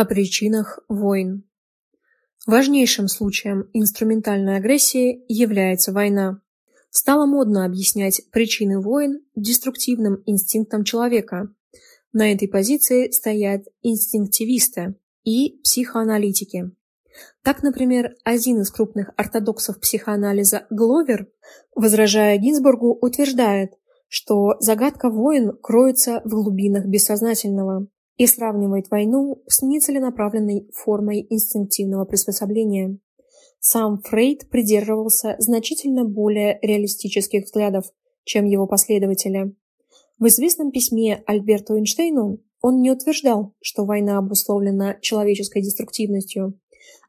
О причинах войн. Важнейшим случаем инструментальной агрессии является война. Стало модно объяснять причины войн деструктивным инстинктом человека. На этой позиции стоят инстинктивисты и психоаналитики. Так, например, один из крупных ортодоксов психоанализа Гловер, возражая Гинзбургу, утверждает, что загадка войн кроется в глубинах бессознательного и сравнивает войну с нецеленаправленной формой инстинктивного приспособления. Сам Фрейд придерживался значительно более реалистических взглядов, чем его последователи. В известном письме Альберту Эйнштейну он не утверждал, что война обусловлена человеческой деструктивностью,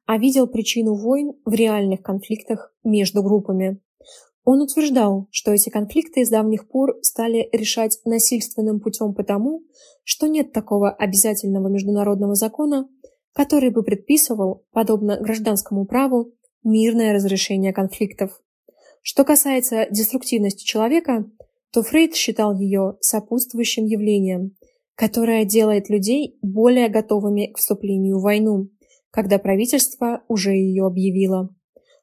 а видел причину войн в реальных конфликтах между группами. Он утверждал, что эти конфликты с давних пор стали решать насильственным путем потому, что нет такого обязательного международного закона, который бы предписывал, подобно гражданскому праву, мирное разрешение конфликтов. Что касается деструктивности человека, то Фрейд считал ее сопутствующим явлением, которое делает людей более готовыми к вступлению в войну, когда правительство уже ее объявило.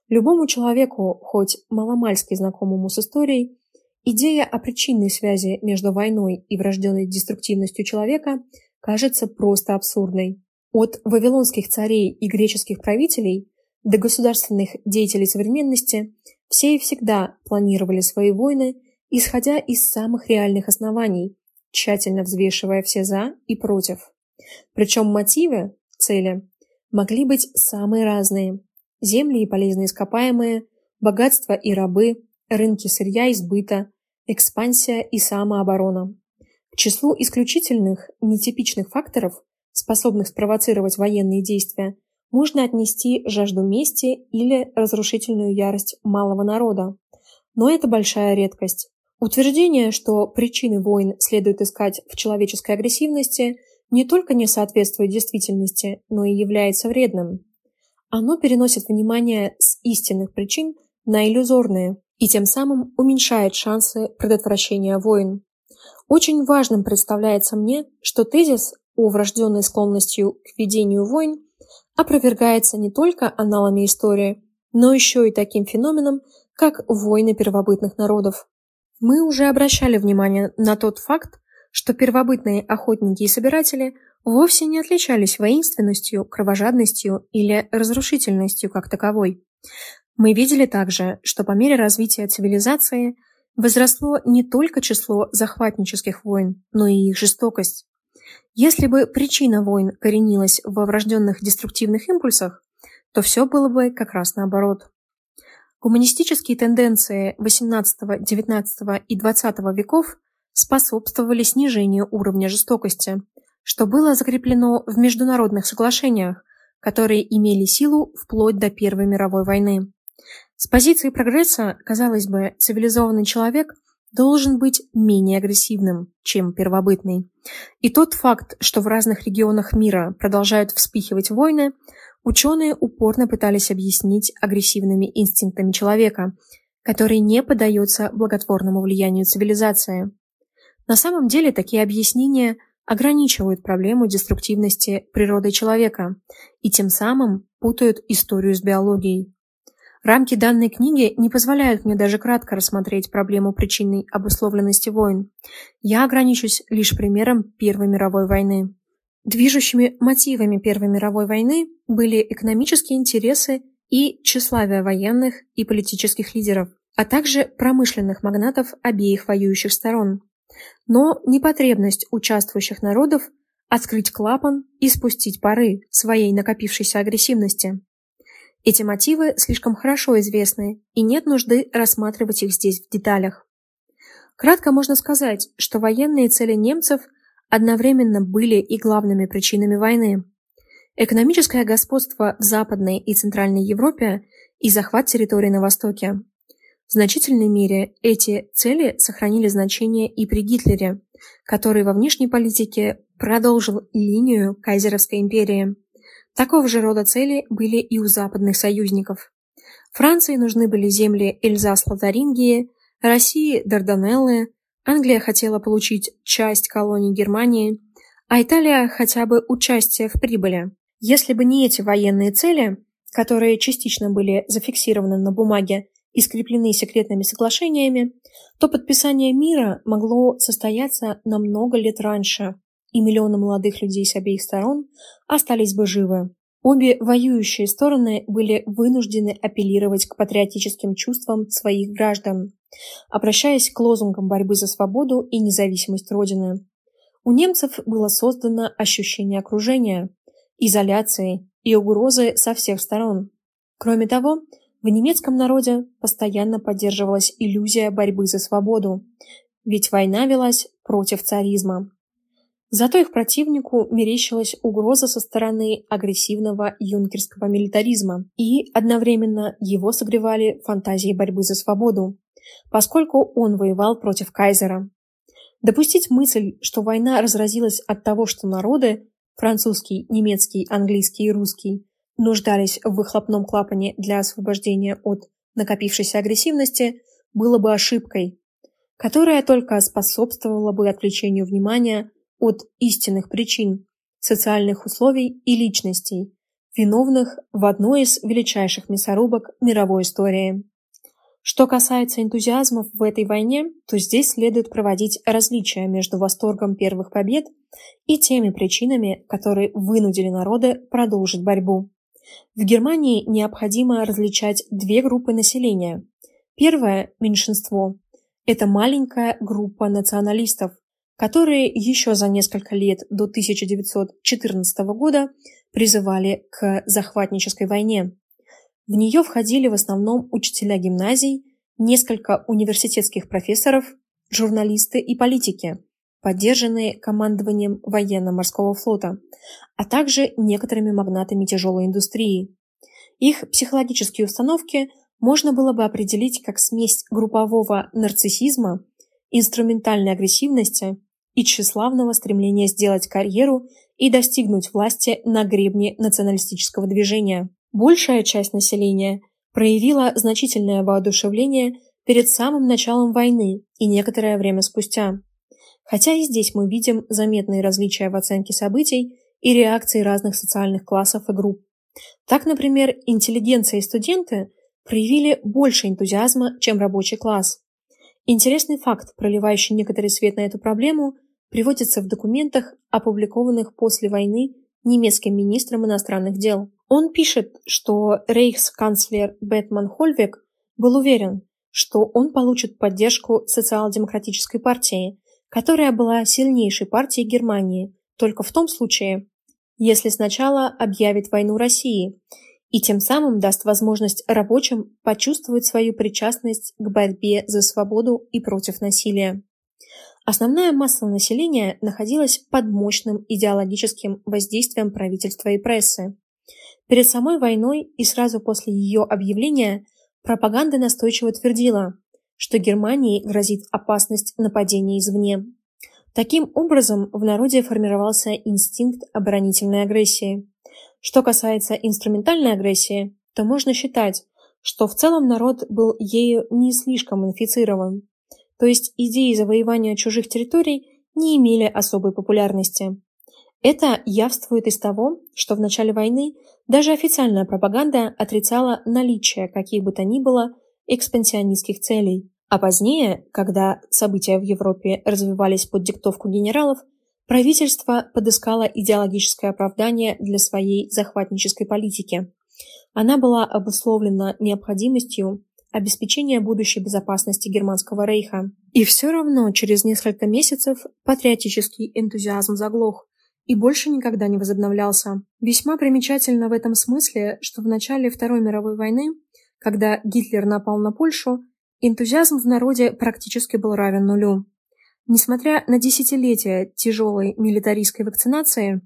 Любому человеку, хоть маломальски знакомому с историей, идея о причинной связи между войной и врожденной деструктивностью человека кажется просто абсурдной. От вавилонских царей и греческих правителей до государственных деятелей современности все и всегда планировали свои войны, исходя из самых реальных оснований, тщательно взвешивая все «за» и «против». Причем мотивы, цели, могли быть самые разные, земли и полезные ископаемые, богатство и рабы, рынки сырья и сбыта, экспансия и самооборона. К числу исключительных, нетипичных факторов, способных спровоцировать военные действия, можно отнести жажду мести или разрушительную ярость малого народа. Но это большая редкость. Утверждение, что причины войн следует искать в человеческой агрессивности, не только не соответствует действительности, но и является вредным. Оно переносит внимание с истинных причин на иллюзорные и тем самым уменьшает шансы предотвращения войн. Очень важным представляется мне, что тезис о врожденной склонностью к ведению войн опровергается не только аналами истории, но еще и таким феноменом, как войны первобытных народов. Мы уже обращали внимание на тот факт, что первобытные охотники и собиратели вовсе не отличались воинственностью, кровожадностью или разрушительностью как таковой. Мы видели также, что по мере развития цивилизации возросло не только число захватнических войн, но и их жестокость. Если бы причина войн коренилась во врожденных деструктивных импульсах, то все было бы как раз наоборот. Гуманистические тенденции XVIII, XIX и XX веков способствовали снижению уровня жестокости, что было закреплено в международных соглашениях, которые имели силу вплоть до Первой мировой войны. С позиции прогресса, казалось бы, цивилизованный человек должен быть менее агрессивным, чем первобытный. И тот факт, что в разных регионах мира продолжают вспыхивать войны, ученые упорно пытались объяснить агрессивными инстинктами человека, который не поддается благотворному влиянию цивилизации. На самом деле такие объяснения ограничивают проблему деструктивности природы человека и тем самым путают историю с биологией. Рамки данной книги не позволяют мне даже кратко рассмотреть проблему причинной обусловленности войн. Я ограничусь лишь примером Первой мировой войны. Движущими мотивами Первой мировой войны были экономические интересы и тщеславие военных и политических лидеров, а также промышленных магнатов обеих воюющих сторон но не потребность участвующих народов открыть клапан и спустить пары своей накопившейся агрессивности. Эти мотивы слишком хорошо известны, и нет нужды рассматривать их здесь в деталях. Кратко можно сказать, что военные цели немцев одновременно были и главными причинами войны. Экономическое господство в Западной и Центральной Европе и захват территорий на Востоке. В значительной мере эти цели сохранили значение и при Гитлере, который во внешней политике продолжил линию Кайзеровской империи. Такого же рода цели были и у западных союзников. Франции нужны были земли Эльзас-Лотарингии, России – Дарданеллы, Англия хотела получить часть колоний Германии, а Италия хотя бы участие в прибыли. Если бы не эти военные цели, которые частично были зафиксированы на бумаге и скреплены секретными соглашениями, то подписание мира могло состояться намного лет раньше, и миллионы молодых людей с обеих сторон остались бы живы. Обе воюющие стороны были вынуждены апеллировать к патриотическим чувствам своих граждан, обращаясь к лозунгам борьбы за свободу и независимость Родины. У немцев было создано ощущение окружения, изоляции и угрозы со всех сторон. Кроме того, в немецком народе постоянно поддерживалась иллюзия борьбы за свободу, ведь война велась против царизма. Зато их противнику мерещилась угроза со стороны агрессивного юнкерского милитаризма, и одновременно его согревали фантазии борьбы за свободу, поскольку он воевал против кайзера. Допустить мысль, что война разразилась от того, что народы – французский, немецкий, английский и русский – нуждались в выхлопном клапане для освобождения от накопившейся агрессивности, было бы ошибкой, которая только способствовала бы отвлечению внимания от истинных причин, социальных условий и личностей, виновных в одной из величайших мясорубок мировой истории. Что касается энтузиазмов в этой войне, то здесь следует проводить различия между восторгом первых побед и теми причинами, которые вынудили народы продолжить борьбу. В Германии необходимо различать две группы населения. Первое – меньшинство. Это маленькая группа националистов, которые еще за несколько лет до 1914 года призывали к захватнической войне. В нее входили в основном учителя гимназий, несколько университетских профессоров, журналисты и политики, поддержанные командованием военно-морского флота, а также некоторыми магнатами тяжелой индустрии. Их психологические установки можно было бы определить как смесь группового нарциссизма, инструментальной агрессивности и тщеславного стремления сделать карьеру и достигнуть власти на гребне националистического движения. Большая часть населения проявила значительное воодушевление перед самым началом войны и некоторое время спустя. Хотя и здесь мы видим заметные различия в оценке событий и реакции разных социальных классов и групп. Так, например, интеллигенция и студенты проявили больше энтузиазма, чем рабочий класс. Интересный факт, проливающий некоторый свет на эту проблему, приводится в документах, опубликованных после войны немецким министром иностранных дел. Он пишет, что рейхсканцлер Бетман Хольвек был уверен, что он получит поддержку социал-демократической партии, которая была сильнейшей партией Германии только в том случае, если сначала объявит войну России и тем самым даст возможность рабочим почувствовать свою причастность к борьбе за свободу и против насилия. Основная масса населения находилась под мощным идеологическим воздействием правительства и прессы. Перед самой войной и сразу после ее объявления пропаганда настойчиво твердила, что Германии грозит опасность нападения извне. Таким образом, в народе формировался инстинкт оборонительной агрессии. Что касается инструментальной агрессии, то можно считать, что в целом народ был ею не слишком инфицирован то есть идеи завоевания чужих территорий не имели особой популярности. Это явствует из того, что в начале войны даже официальная пропаганда отрицала наличие каких бы то ни было экспансионистских целей, а позднее, когда события в Европе развивались под диктовку генералов, правительство подыскало идеологическое оправдание для своей захватнической политики. Она была обусловлена необходимостью обеспечения будущей безопасности Германского рейха. И все равно через несколько месяцев патриотический энтузиазм заглох и больше никогда не возобновлялся. Весьма примечательно в этом смысле, что в начале Второй мировой войны, когда Гитлер напал на Польшу, энтузиазм в народе практически был равен нулю. Несмотря на десятилетия тяжелой милитаристской вакцинации,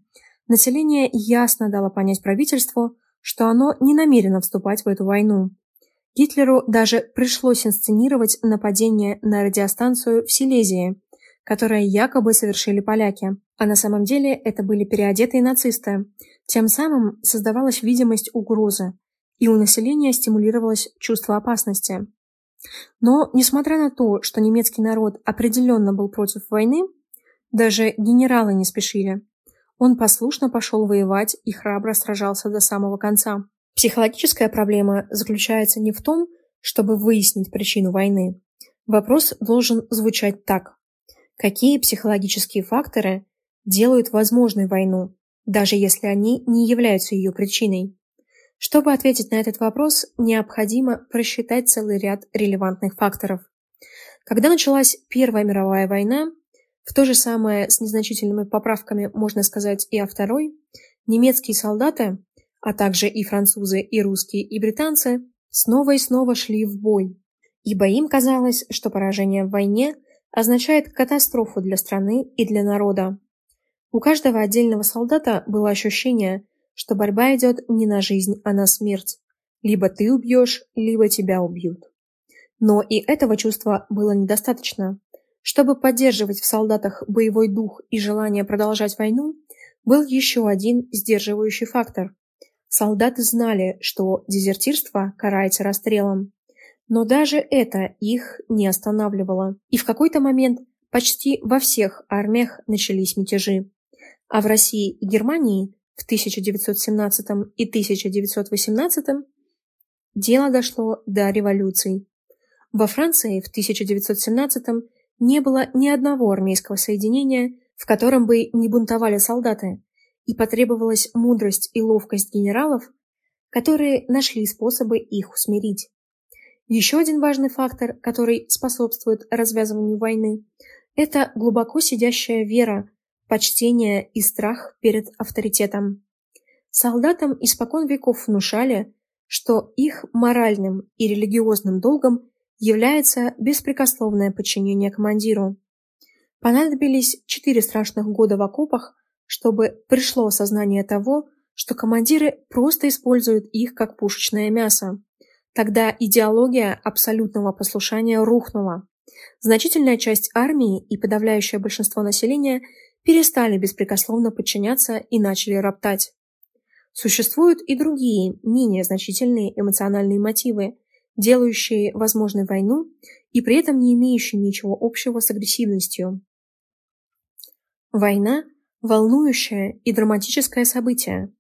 население ясно дало понять правительству, что оно не намерено вступать в эту войну. Гитлеру даже пришлось инсценировать нападение на радиостанцию в Силезии, которое якобы совершили поляки, а на самом деле это были переодетые нацисты. Тем самым создавалась видимость угрозы, и у населения стимулировалось чувство опасности. Но, несмотря на то, что немецкий народ определенно был против войны, даже генералы не спешили. он послушно пошел воевать и храбро сражался до самого конца. Психологическая проблема заключается не в том, чтобы выяснить причину войны. Вопрос должен звучать так. Какие психологические факторы делают возможной войну, даже если они не являются ее причиной? Чтобы ответить на этот вопрос, необходимо просчитать целый ряд релевантных факторов. Когда началась Первая мировая война, в то же самое с незначительными поправками можно сказать и о Второй, немецкие солдаты, а также и французы, и русские, и британцы, снова и снова шли в бой, ибо им казалось, что поражение в войне означает катастрофу для страны и для народа. У каждого отдельного солдата было ощущение, что борьба идет не на жизнь, а на смерть. Либо ты убьешь, либо тебя убьют. Но и этого чувства было недостаточно. Чтобы поддерживать в солдатах боевой дух и желание продолжать войну, был еще один сдерживающий фактор. Солдаты знали, что дезертирство карается расстрелом. Но даже это их не останавливало. И в какой-то момент почти во всех армиях начались мятежи. А в России и Германии в 1917 и 1918 дело дошло до революций. Во Франции в 1917 не было ни одного армейского соединения, в котором бы не бунтовали солдаты, и потребовалась мудрость и ловкость генералов, которые нашли способы их усмирить. Еще один важный фактор, который способствует развязыванию войны, это глубоко сидящая вера почтение и страх перед авторитетом. Солдатам испокон веков внушали, что их моральным и религиозным долгом является беспрекословное подчинение командиру. Понадобились четыре страшных года в окопах, чтобы пришло осознание того, что командиры просто используют их как пушечное мясо. Тогда идеология абсолютного послушания рухнула. Значительная часть армии и подавляющее большинство населения перестали беспрекословно подчиняться и начали роптать. Существуют и другие, менее значительные эмоциональные мотивы, делающие возможной войну и при этом не имеющие ничего общего с агрессивностью. Война – волнующее и драматическое событие,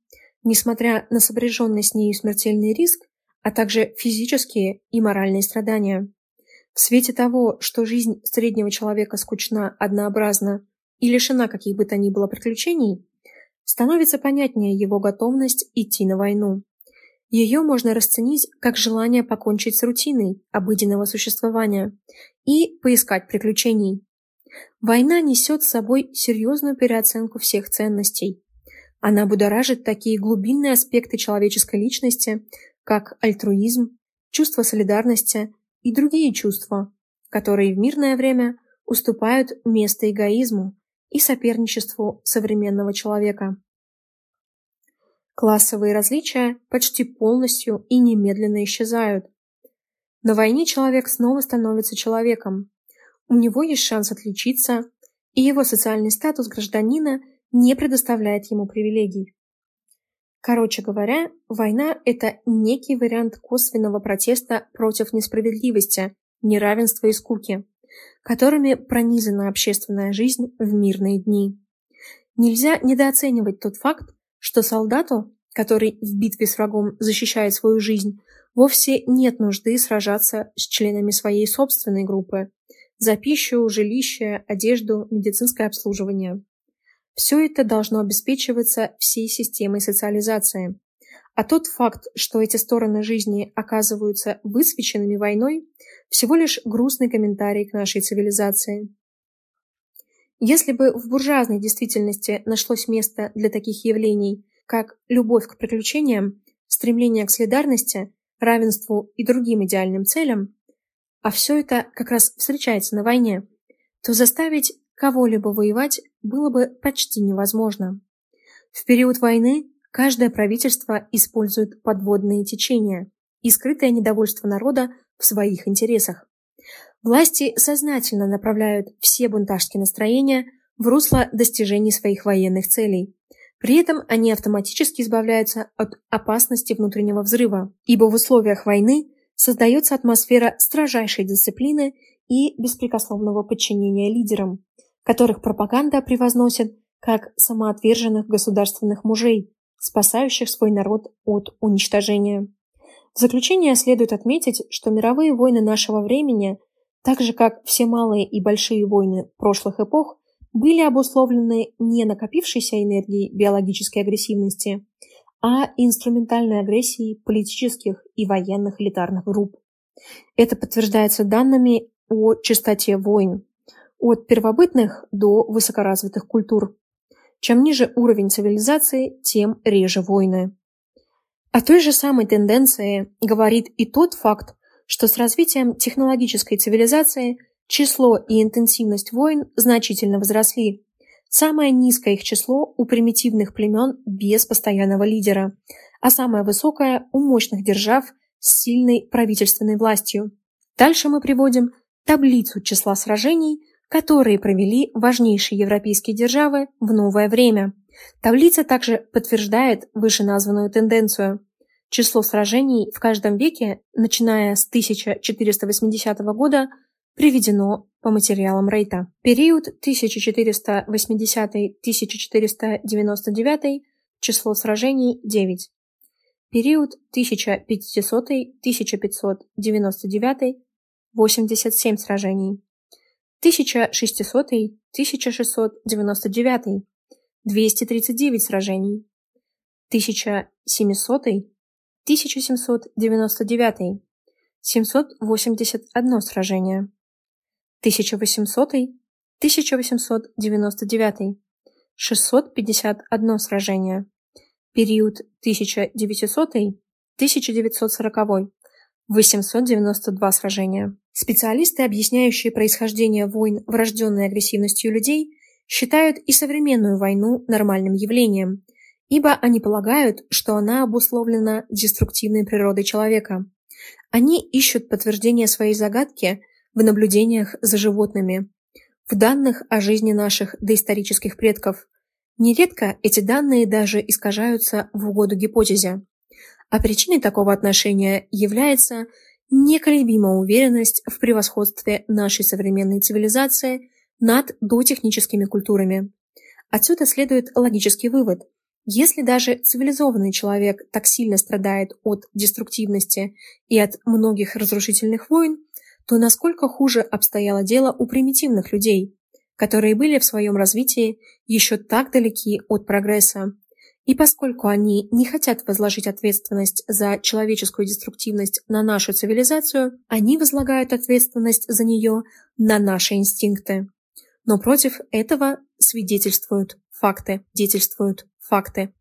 несмотря на сопряженный с нею смертельный риск, а также физические и моральные страдания. В свете того, что жизнь среднего человека скучна, однообразна и лишена каких бы то ни было приключений, становится понятнее его готовность идти на войну. Ее можно расценить как желание покончить с рутиной обыденного существования и поискать приключений. Война несет с собой серьезную переоценку всех ценностей. Она будоражит такие глубинные аспекты человеческой личности, как альтруизм, чувство солидарности и другие чувства, которые в мирное время уступают место эгоизму, и соперничеству современного человека. Классовые различия почти полностью и немедленно исчезают. На войне человек снова становится человеком. У него есть шанс отличиться, и его социальный статус гражданина не предоставляет ему привилегий. Короче говоря, война – это некий вариант косвенного протеста против несправедливости, неравенства и скуки которыми пронизана общественная жизнь в мирные дни. Нельзя недооценивать тот факт, что солдату, который в битве с врагом защищает свою жизнь, вовсе нет нужды сражаться с членами своей собственной группы за пищу, жилище, одежду, медицинское обслуживание. Все это должно обеспечиваться всей системой социализации, а тот факт, что эти стороны жизни оказываются высвеченными войной, всего лишь грустный комментарий к нашей цивилизации. Если бы в буржуазной действительности нашлось место для таких явлений, как любовь к приключениям, стремление к солидарности, равенству и другим идеальным целям, а все это как раз встречается на войне, то заставить кого-либо воевать было бы почти невозможно. В период войны Каждое правительство использует подводные течения и скрытое недовольство народа в своих интересах. Власти сознательно направляют все бунтажские настроения в русло достижений своих военных целей. При этом они автоматически избавляются от опасности внутреннего взрыва, ибо в условиях войны создается атмосфера строжайшей дисциплины и беспрекословного подчинения лидерам, которых пропаганда превозносит как самоотверженных государственных мужей, спасающих свой народ от уничтожения. В заключение следует отметить, что мировые войны нашего времени, так же как все малые и большие войны прошлых эпох, были обусловлены не накопившейся энергией биологической агрессивности, а инструментальной агрессией политических и военных элитарных групп. Это подтверждается данными о частоте войн от первобытных до высокоразвитых культур. Чем ниже уровень цивилизации, тем реже войны. О той же самой тенденции говорит и тот факт, что с развитием технологической цивилизации число и интенсивность войн значительно возросли. Самое низкое их число у примитивных племен без постоянного лидера, а самое высокое у мощных держав с сильной правительственной властью. Дальше мы приводим таблицу числа сражений, которые провели важнейшие европейские державы в новое время. Таблица также подтверждает вышеназванную тенденцию. Число сражений в каждом веке, начиная с 1480 года, приведено по материалам Рейта. Период 1480-1499 число сражений 9. Период 1500-1599 87 сражений. 1600-1699 239 сражений. 1700 1799 781 сражение. 1800 1899 651 сражение. Период 1900 1940 892 сражения. Специалисты, объясняющие происхождение войн врожденной агрессивностью людей, считают и современную войну нормальным явлением, ибо они полагают, что она обусловлена деструктивной природой человека. Они ищут подтверждение своей загадки в наблюдениях за животными, в данных о жизни наших доисторических предков. Нередко эти данные даже искажаются в угоду гипотезе. А причиной такого отношения является неколебимая уверенность в превосходстве нашей современной цивилизации над дотехническими культурами. Отсюда следует логический вывод. Если даже цивилизованный человек так сильно страдает от деструктивности и от многих разрушительных войн, то насколько хуже обстояло дело у примитивных людей, которые были в своем развитии еще так далеки от прогресса, и поскольку они не хотят возложить ответственность за человеческую деструктивность на нашу цивилизацию, они возлагают ответственность за нее на наши инстинкты. Но против этого свидетельствуют факты, свидетельствуют факты,